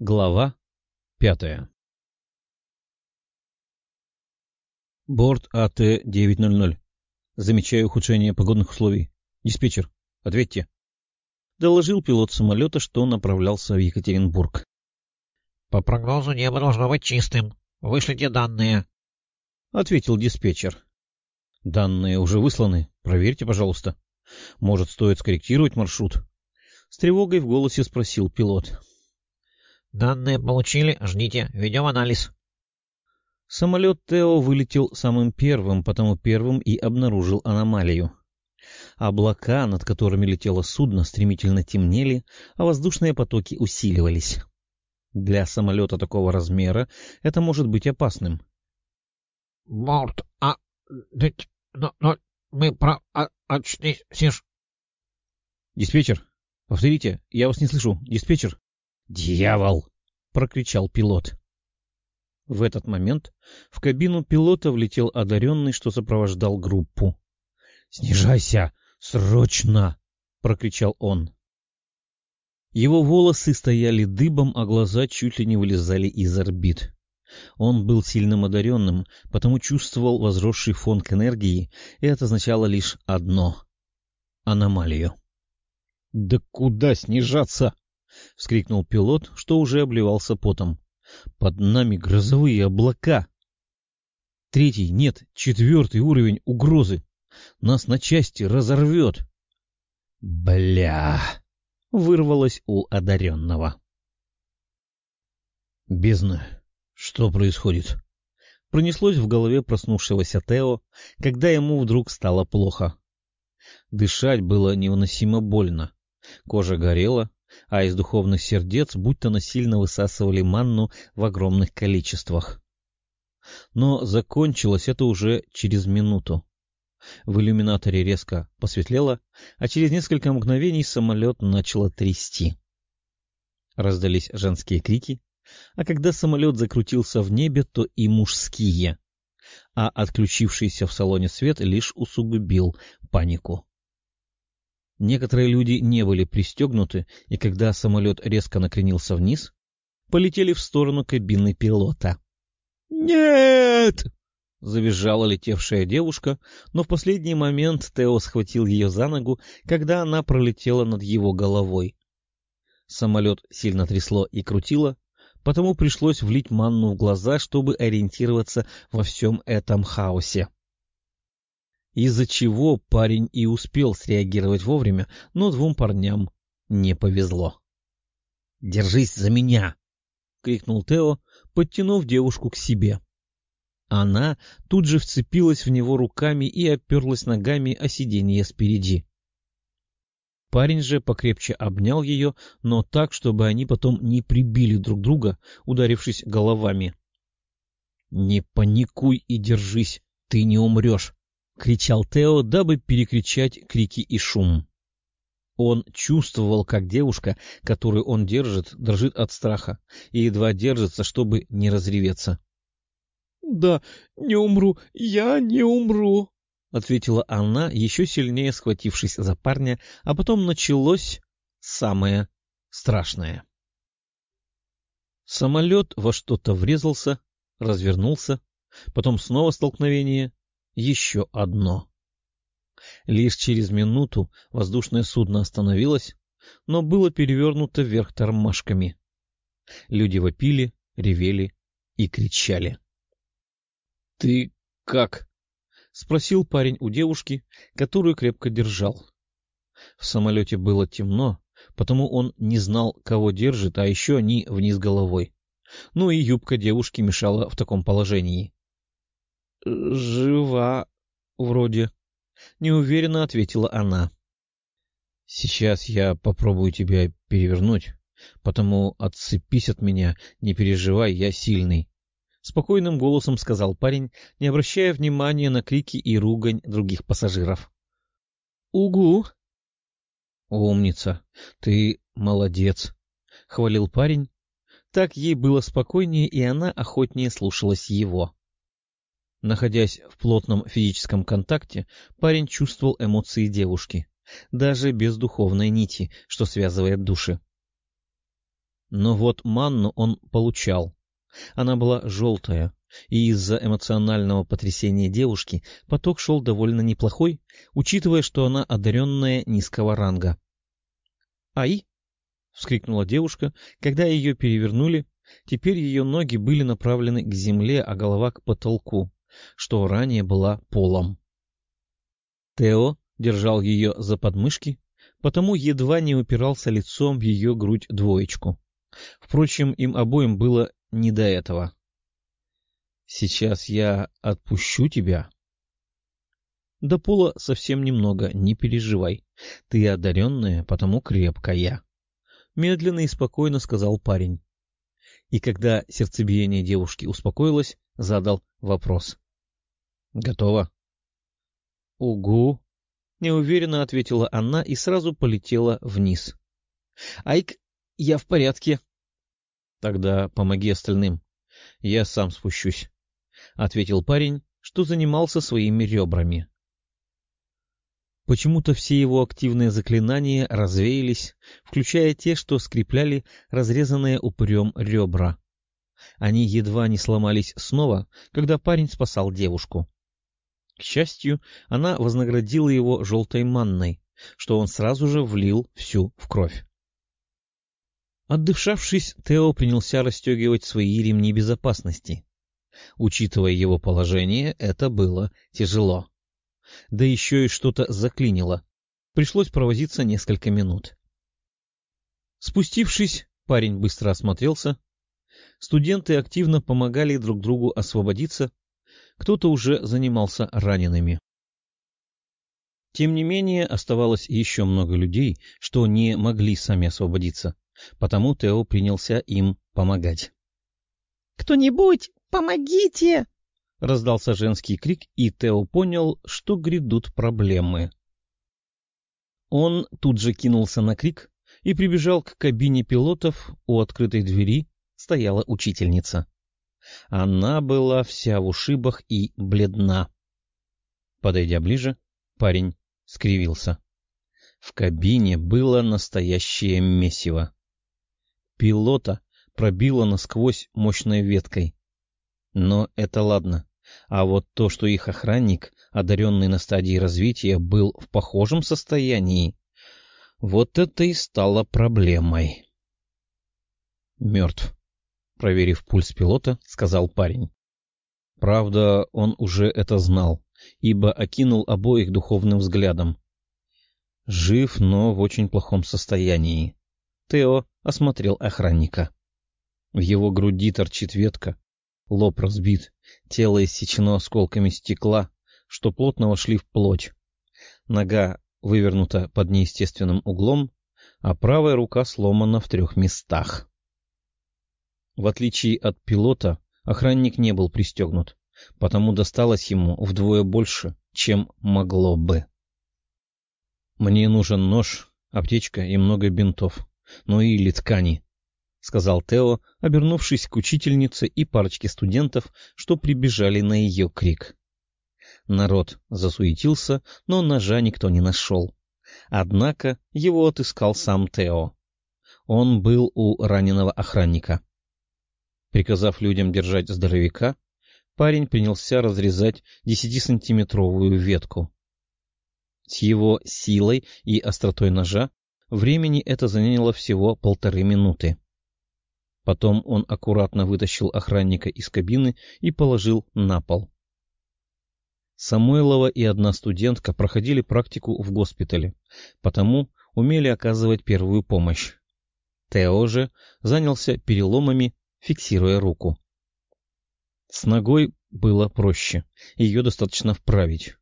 Глава пятая Борт АТ-900. Замечаю ухудшение погодных условий. Диспетчер, ответьте. Доложил пилот самолета, что направлялся в Екатеринбург. По прогнозу небо должно быть чистым. Вышлите данные. Ответил диспетчер. Данные уже высланы. Проверьте, пожалуйста. Может, стоит скорректировать маршрут? С тревогой в голосе спросил пилот. Данные получили, ждите, ведем анализ. Самолет Тео вылетел самым первым, потому первым и обнаружил аномалию. Облака, над которыми летело судно, стремительно темнели, а воздушные потоки усиливались. Для самолета такого размера это может быть опасным. — Борт, а... но, но мы про... А, очнись, Сиш. — Диспетчер, повторите, я вас не слышу. Диспетчер. «Дьявол!» — прокричал пилот. В этот момент в кабину пилота влетел одаренный, что сопровождал группу. «Снижайся! Срочно!» — прокричал он. Его волосы стояли дыбом, а глаза чуть ли не вылезали из орбит. Он был сильным одаренным, потому чувствовал возросший фон к энергии, и это означало лишь одно — аномалию. «Да куда снижаться?» — вскрикнул пилот, что уже обливался потом. — Под нами грозовые облака. Третий, нет, четвертый уровень угрозы. Нас на части разорвет. — Бля! — вырвалось у одаренного. Бездна. Что происходит? Пронеслось в голове проснувшегося Тео, когда ему вдруг стало плохо. Дышать было невыносимо больно. Кожа горела, а из духовных сердец будто насильно высасывали манну в огромных количествах. Но закончилось это уже через минуту. В иллюминаторе резко посветлело, а через несколько мгновений самолет начало трясти. Раздались женские крики, а когда самолет закрутился в небе, то и мужские, а отключившийся в салоне свет лишь усугубил панику. Некоторые люди не были пристегнуты, и когда самолет резко накренился вниз, полетели в сторону кабины пилота. «Нет!» — завизжала летевшая девушка, но в последний момент Тео схватил ее за ногу, когда она пролетела над его головой. Самолет сильно трясло и крутило, потому пришлось влить манну в глаза, чтобы ориентироваться во всем этом хаосе из-за чего парень и успел среагировать вовремя, но двум парням не повезло. — Держись за меня! — крикнул Тео, подтянув девушку к себе. Она тут же вцепилась в него руками и оперлась ногами о сиденье спереди. Парень же покрепче обнял ее, но так, чтобы они потом не прибили друг друга, ударившись головами. — Не паникуй и держись, ты не умрешь. — кричал Тео, дабы перекричать крики и шум. Он чувствовал, как девушка, которую он держит, дрожит от страха и едва держится, чтобы не разреветься. — Да, не умру, я не умру, — ответила она, еще сильнее схватившись за парня, а потом началось самое страшное. Самолет во что-то врезался, развернулся, потом снова столкновение, еще одно. Лишь через минуту воздушное судно остановилось, но было перевернуто вверх тормашками. Люди вопили, ревели и кричали. — Ты как? — спросил парень у девушки, которую крепко держал. В самолете было темно, потому он не знал, кого держит, а еще они вниз головой. Ну и юбка девушки мешала в таком положении. — Жива вроде, — неуверенно ответила она. — Сейчас я попробую тебя перевернуть, потому отцепись от меня, не переживай, я сильный. — спокойным голосом сказал парень, не обращая внимания на крики и ругань других пассажиров. — Угу! — Умница! Ты молодец! — хвалил парень. Так ей было спокойнее, и она охотнее слушалась его. — Находясь в плотном физическом контакте, парень чувствовал эмоции девушки, даже без духовной нити, что связывает души. Но вот манну он получал. Она была желтая, и из-за эмоционального потрясения девушки поток шел довольно неплохой, учитывая, что она одаренная низкого ранга. «Ай!» — вскрикнула девушка, когда ее перевернули. Теперь ее ноги были направлены к земле, а голова к потолку, что ранее была полом. Тео держал ее за подмышки, потому едва не упирался лицом в ее грудь двоечку. Впрочем, им обоим было не до этого. «Сейчас я отпущу тебя». «До пола совсем немного, не переживай. Ты одаренная, потому крепкая», — медленно и спокойно сказал парень. И когда сердцебиение девушки успокоилось, задал вопрос. «Готово?» «Угу», — неуверенно ответила она и сразу полетела вниз. — Айк, я в порядке. — Тогда помоги остальным. Я сам спущусь, — ответил парень, что занимался своими ребрами. Почему-то все его активные заклинания развеялись, включая те, что скрепляли разрезанные упырем ребра. Они едва не сломались снова, когда парень спасал девушку. К счастью, она вознаградила его желтой манной, что он сразу же влил всю в кровь. Отдышавшись, Тео принялся расстегивать свои ремни безопасности. Учитывая его положение, это было тяжело. Да еще и что-то заклинило. Пришлось провозиться несколько минут. Спустившись, парень быстро осмотрелся. Студенты активно помогали друг другу освободиться, кто-то уже занимался ранеными. Тем не менее, оставалось еще много людей, что не могли сами освободиться, потому Тео принялся им помогать. «Кто-нибудь, помогите!» — раздался женский крик, и Тео понял, что грядут проблемы. Он тут же кинулся на крик и прибежал к кабине пилотов, у открытой двери стояла учительница. Она была вся в ушибах и бледна. Подойдя ближе, парень скривился. В кабине было настоящее месиво. Пилота пробило насквозь мощной веткой. Но это ладно. А вот то, что их охранник, одаренный на стадии развития, был в похожем состоянии, вот это и стало проблемой. Мертв. Проверив пульс пилота, сказал парень. Правда, он уже это знал, ибо окинул обоих духовным взглядом. Жив, но в очень плохом состоянии. Тео осмотрел охранника. В его груди торчит ветка, лоб разбит, тело иссечено осколками стекла, что плотно вошли в плоть. Нога вывернута под неестественным углом, а правая рука сломана в трех местах. В отличие от пилота, охранник не был пристегнут, потому досталось ему вдвое больше, чем могло бы. «Мне нужен нож, аптечка и много бинтов, ну или ткани», — сказал Тео, обернувшись к учительнице и парочке студентов, что прибежали на ее крик. Народ засуетился, но ножа никто не нашел. Однако его отыскал сам Тео. Он был у раненого охранника. Приказав людям держать здоровяка, парень принялся разрезать десятисантиметровую ветку. С его силой и остротой ножа времени это заняло всего полторы минуты. Потом он аккуратно вытащил охранника из кабины и положил на пол. Самойлова и одна студентка проходили практику в госпитале, потому умели оказывать первую помощь. Тео же занялся переломами фиксируя руку. С ногой было проще, ее достаточно вправить.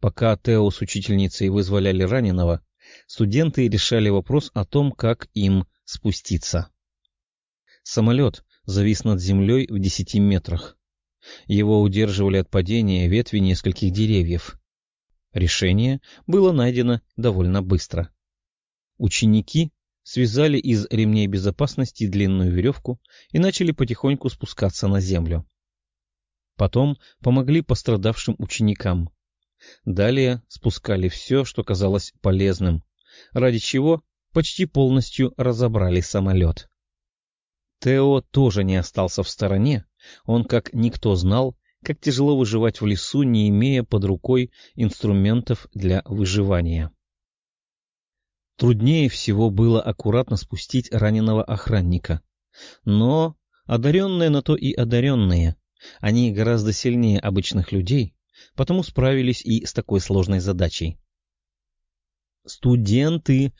Пока Тео с учительницей вызволяли раненого, студенты решали вопрос о том, как им спуститься. Самолет завис над землей в десяти метрах. Его удерживали от падения ветви нескольких деревьев. Решение было найдено довольно быстро. Ученики связали из ремней безопасности длинную веревку и начали потихоньку спускаться на землю. Потом помогли пострадавшим ученикам. Далее спускали все, что казалось полезным, ради чего почти полностью разобрали самолет. Тео тоже не остался в стороне, он как никто знал, как тяжело выживать в лесу, не имея под рукой инструментов для выживания. Труднее всего было аккуратно спустить раненого охранника. Но одаренные на то и одаренные. Они гораздо сильнее обычных людей, потому справились и с такой сложной задачей. «Студенты,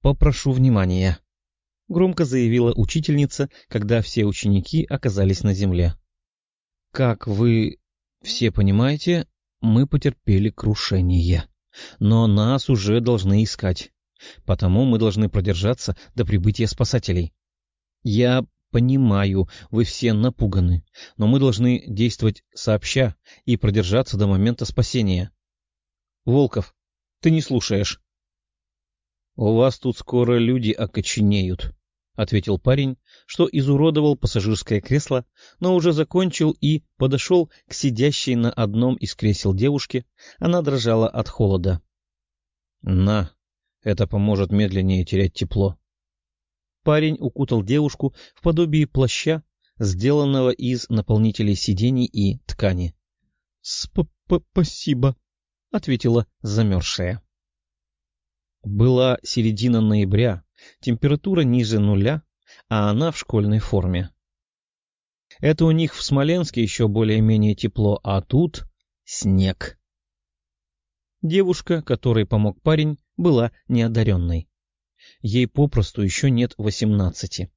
попрошу внимания», — громко заявила учительница, когда все ученики оказались на земле. «Как вы все понимаете, мы потерпели крушение, но нас уже должны искать, потому мы должны продержаться до прибытия спасателей. Я понимаю, вы все напуганы, но мы должны действовать сообща и продержаться до момента спасения. Волков, ты не слушаешь. — У вас тут скоро люди окоченеют, — ответил парень, что изуродовал пассажирское кресло, но уже закончил и подошел к сидящей на одном из кресел девушке. Она дрожала от холода. — На, это поможет медленнее терять тепло. Парень укутал девушку в подобие плаща, сделанного из наполнителей сидений и ткани. — Спасибо, — ответила замерзшая. Была середина ноября, температура ниже нуля, а она в школьной форме. Это у них в Смоленске еще более-менее тепло, а тут снег. Девушка, которой помог парень, была неодаренной. Ей попросту еще нет восемнадцати.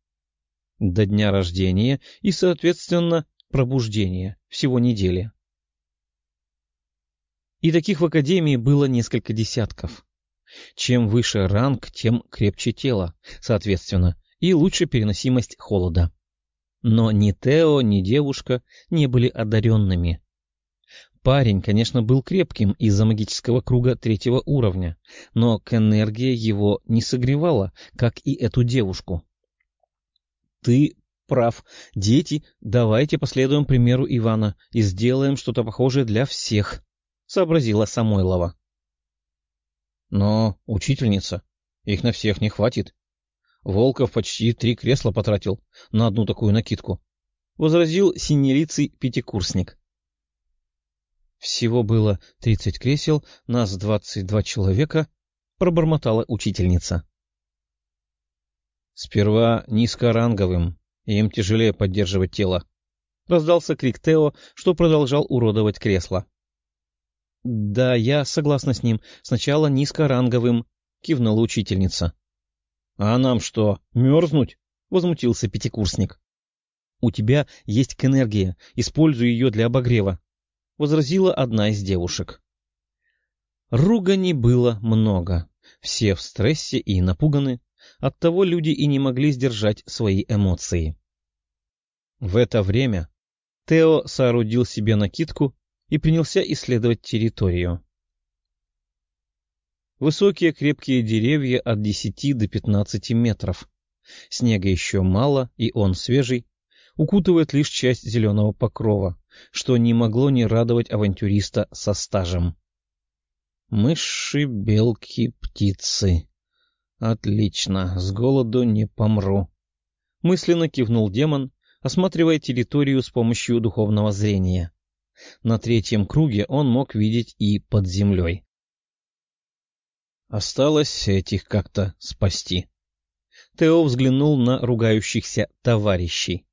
До дня рождения и, соответственно, пробуждения всего недели. И таких в Академии было несколько десятков. Чем выше ранг, тем крепче тело, соответственно, и лучше переносимость холода. Но ни Тео, ни девушка не были одаренными. Парень, конечно, был крепким из-за магического круга третьего уровня, но к энергия его не согревала, как и эту девушку. — Ты прав. Дети, давайте последуем примеру Ивана и сделаем что-то похожее для всех, — сообразила Самойлова. Но, учительница, их на всех не хватит. Волков почти три кресла потратил на одну такую накидку, — возразил синелицый пятикурсник. Всего было тридцать кресел, нас двадцать два человека, — пробормотала учительница. Сперва низкоранговым, им тяжелее поддерживать тело. Раздался крик Тео, что продолжал уродовать кресло. — Да, я согласна с ним. Сначала низкоранговым, — кивнула учительница. — А нам что, мерзнуть? — возмутился пятикурсник. — У тебя есть к энергия, используй ее для обогрева, — возразила одна из девушек. Ругани было много, все в стрессе и напуганы, оттого люди и не могли сдержать свои эмоции. В это время Тео соорудил себе накидку и принялся исследовать территорию. Высокие крепкие деревья от десяти до пятнадцати метров. Снега еще мало, и он свежий, укутывает лишь часть зеленого покрова, что не могло не радовать авантюриста со стажем. Мыши, белки, птицы. Отлично, с голоду не помру. Мысленно кивнул демон, осматривая территорию с помощью духовного зрения. На третьем круге он мог видеть и под землей. Осталось этих как-то спасти. Тео взглянул на ругающихся товарищей.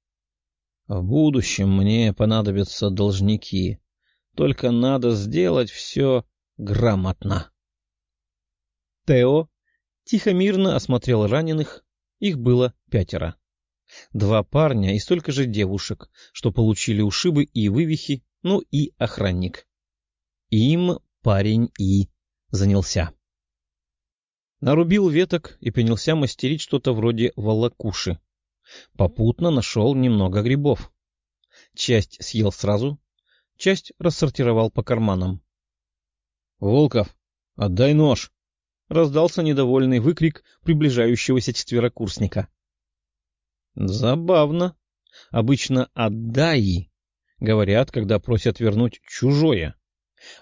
В будущем мне понадобятся должники. Только надо сделать все грамотно. Тео тихо-мирно осмотрел раненых. Их было пятеро. Два парня и столько же девушек, что получили ушибы и вывихи ну и охранник. Им парень и занялся. Нарубил веток и принялся мастерить что-то вроде волокуши. Попутно нашел немного грибов. Часть съел сразу, часть рассортировал по карманам. — Волков, отдай нож! — раздался недовольный выкрик приближающегося четверокурсника. — Забавно. Обычно «отдай» Говорят, когда просят вернуть чужое.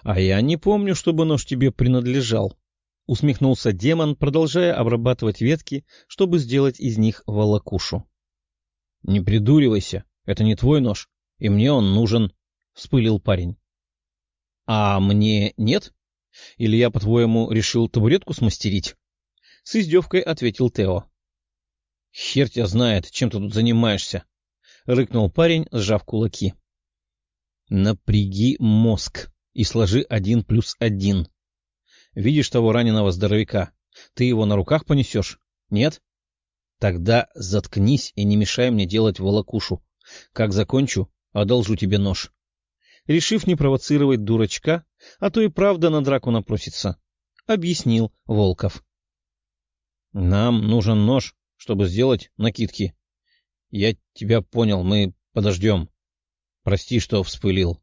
А я не помню, чтобы нож тебе принадлежал. — усмехнулся демон, продолжая обрабатывать ветки, чтобы сделать из них волокушу. — Не придуривайся, это не твой нож, и мне он нужен, — вспылил парень. — А мне нет? Или я, по-твоему, решил табуретку смастерить? — с издевкой ответил Тео. — Хер тебя знает, чем ты тут занимаешься, — рыкнул парень, сжав кулаки. — Напряги мозг и сложи один плюс один. Видишь того раненого здоровяка? Ты его на руках понесешь? Нет? Тогда заткнись и не мешай мне делать волокушу. Как закончу, одолжу тебе нож. Решив не провоцировать дурачка, а то и правда на драку напросится, объяснил Волков. — Нам нужен нож, чтобы сделать накидки. Я тебя понял, мы подождем. Прости, что вспылил.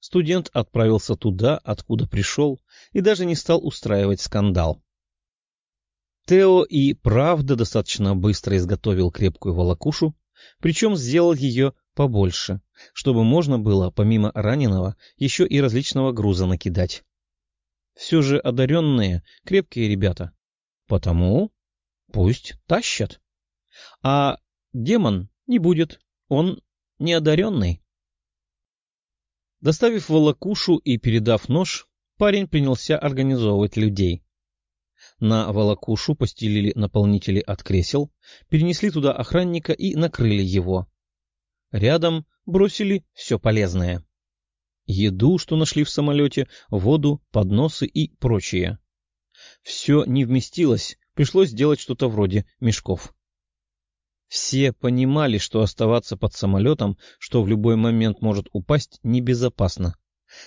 Студент отправился туда, откуда пришел, и даже не стал устраивать скандал. Тео и правда достаточно быстро изготовил крепкую волокушу, причем сделал ее побольше, чтобы можно было, помимо раненого, еще и различного груза накидать. Все же одаренные — крепкие ребята, потому пусть тащат. А демон не будет, он неодаренный. Доставив волокушу и передав нож, парень принялся организовывать людей. На волокушу постелили наполнители от кресел, перенесли туда охранника и накрыли его. Рядом бросили все полезное. Еду, что нашли в самолете, воду, подносы и прочее. Все не вместилось, пришлось сделать что-то вроде мешков. Все понимали, что оставаться под самолетом, что в любой момент может упасть, небезопасно.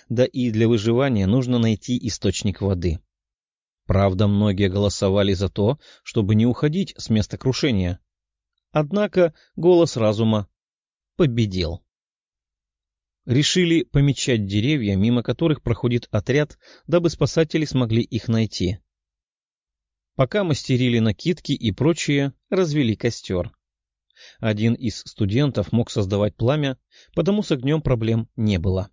Да и для выживания нужно найти источник воды. Правда, многие голосовали за то, чтобы не уходить с места крушения. Однако голос разума победил. Решили помечать деревья, мимо которых проходит отряд, дабы спасатели смогли их найти. Пока мастерили накидки и прочее, развели костер. Один из студентов мог создавать пламя, потому с огнем проблем не было.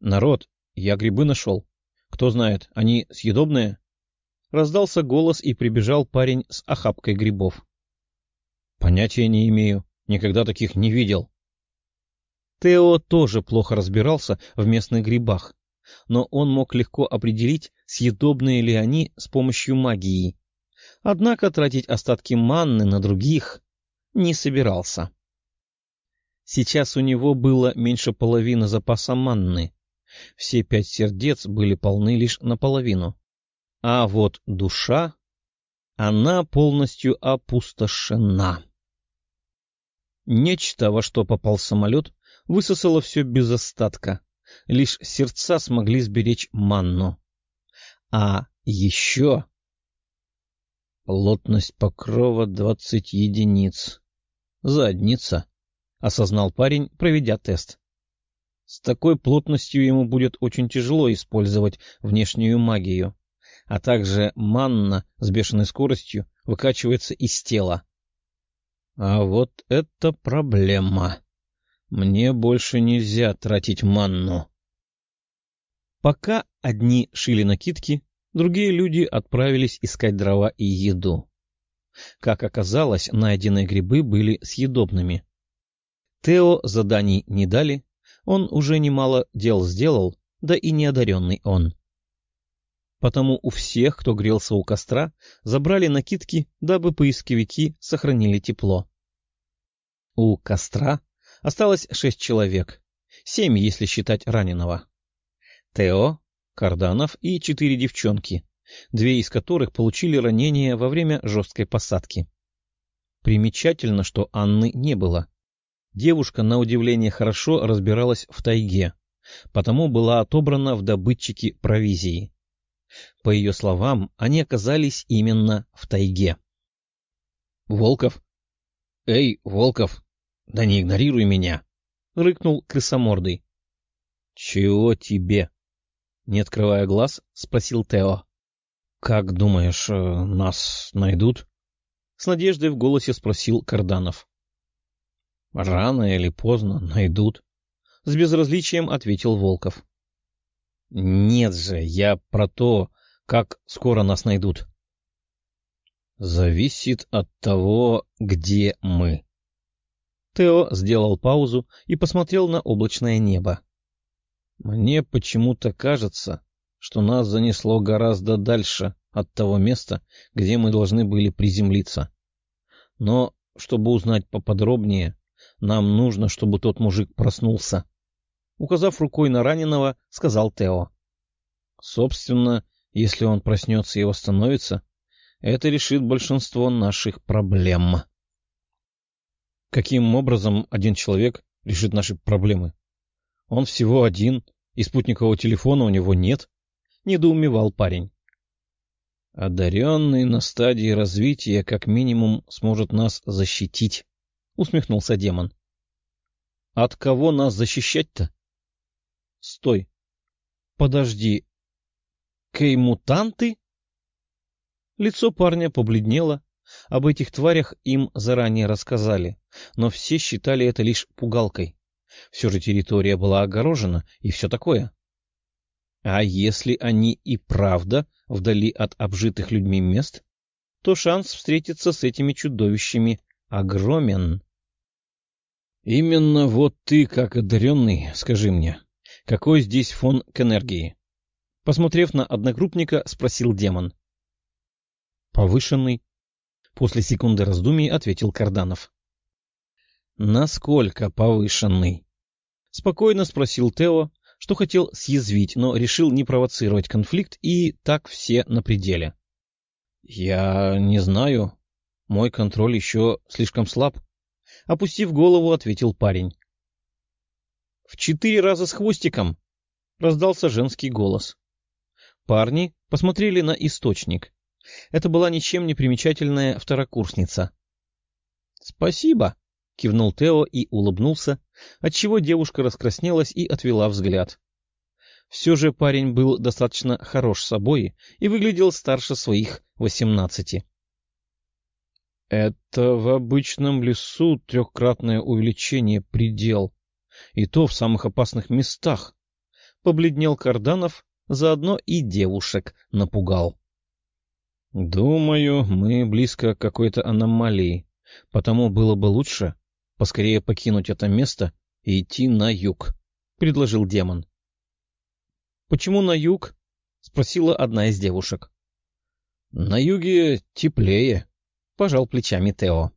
«Народ, я грибы нашел. Кто знает, они съедобные?» Раздался голос, и прибежал парень с охапкой грибов. «Понятия не имею. Никогда таких не видел». Тео тоже плохо разбирался в местных грибах, но он мог легко определить, съедобные ли они с помощью магии. Однако тратить остатки манны на других не собирался. Сейчас у него было меньше половины запаса манны. Все пять сердец были полны лишь наполовину. А вот душа, она полностью опустошена. Нечто, во что попал самолет, высосало все без остатка. Лишь сердца смогли сберечь манну. А еще... Плотность покрова двадцать единиц. Задница, — осознал парень, проведя тест. С такой плотностью ему будет очень тяжело использовать внешнюю магию, а также манна с бешеной скоростью выкачивается из тела. А вот это проблема. Мне больше нельзя тратить манну. Пока одни шили накидки, другие люди отправились искать дрова и еду. Как оказалось, найденные грибы были съедобными. Тео заданий не дали, он уже немало дел сделал, да и неодаренный он. Потому у всех, кто грелся у костра, забрали накидки, дабы поисковики сохранили тепло. У костра осталось шесть человек, семь, если считать раненого. Тео, Карданов и четыре девчонки, две из которых получили ранения во время жесткой посадки. Примечательно, что Анны не было. Девушка, на удивление, хорошо разбиралась в тайге, потому была отобрана в добытчики провизии. По ее словам, они оказались именно в тайге. — Волков? — Эй, Волков! Да не игнорируй меня! — рыкнул крысомордый. — Чего тебе? — не открывая глаз, спросил Тео. — Как думаешь, э, нас найдут? — с надеждой в голосе спросил Карданов. — Рано или поздно найдут. — с безразличием ответил Волков. — Нет же, я про то, Как скоро нас найдут? — Зависит от того, где мы. Тео сделал паузу и посмотрел на облачное небо. — Мне почему-то кажется, что нас занесло гораздо дальше от того места, где мы должны были приземлиться. Но, чтобы узнать поподробнее, нам нужно, чтобы тот мужик проснулся. Указав рукой на раненого, сказал Тео. Собственно, если он проснется и восстановится, это решит большинство наших проблем. Каким образом один человек решит наши проблемы? Он всего один, и спутникового телефона у него нет, — недоумевал парень. Одаренный на стадии развития как минимум сможет нас защитить, — усмехнулся демон. — От кого нас защищать-то? — Стой. Подожди. Кей-мутанты? Лицо парня побледнело. Об этих тварях им заранее рассказали, но все считали это лишь пугалкой. Все же территория была огорожена и все такое. А если они и правда вдали от обжитых людьми мест, то шанс встретиться с этими чудовищами огромен. Именно вот ты, как одаренный, скажи мне, какой здесь фон к энергии? Посмотрев на одногруппника, спросил демон. Повышенный. После секунды раздумий ответил Карданов. Насколько повышенный? Спокойно спросил Тео, что хотел съязвить, но решил не провоцировать конфликт, и так все на пределе. — Я не знаю. Мой контроль еще слишком слаб. Опустив голову, ответил парень. — В четыре раза с хвостиком! — раздался женский голос. Парни посмотрели на источник. Это была ничем не примечательная второкурсница. — Спасибо! — кивнул Тео и улыбнулся, отчего девушка раскраснелась и отвела взгляд. Все же парень был достаточно хорош собой и выглядел старше своих восемнадцати. — Это в обычном лесу трехкратное увеличение предел, и то в самых опасных местах. Побледнел Карданов, заодно и девушек напугал. — Думаю, мы близко к какой-то аномалии, потому было бы лучше, поскорее покинуть это место и идти на юг, — предложил демон. — Почему на юг? — спросила одна из девушек. — На юге теплее, — пожал плечами Тео.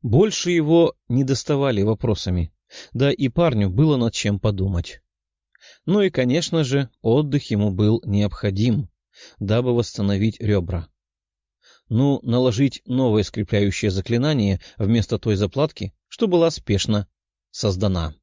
Больше его не доставали вопросами, да и парню было над чем подумать. Ну и, конечно же, отдых ему был необходим, дабы восстановить ребра. Ну, наложить новое скрепляющее заклинание вместо той заплатки, что была спешно создана.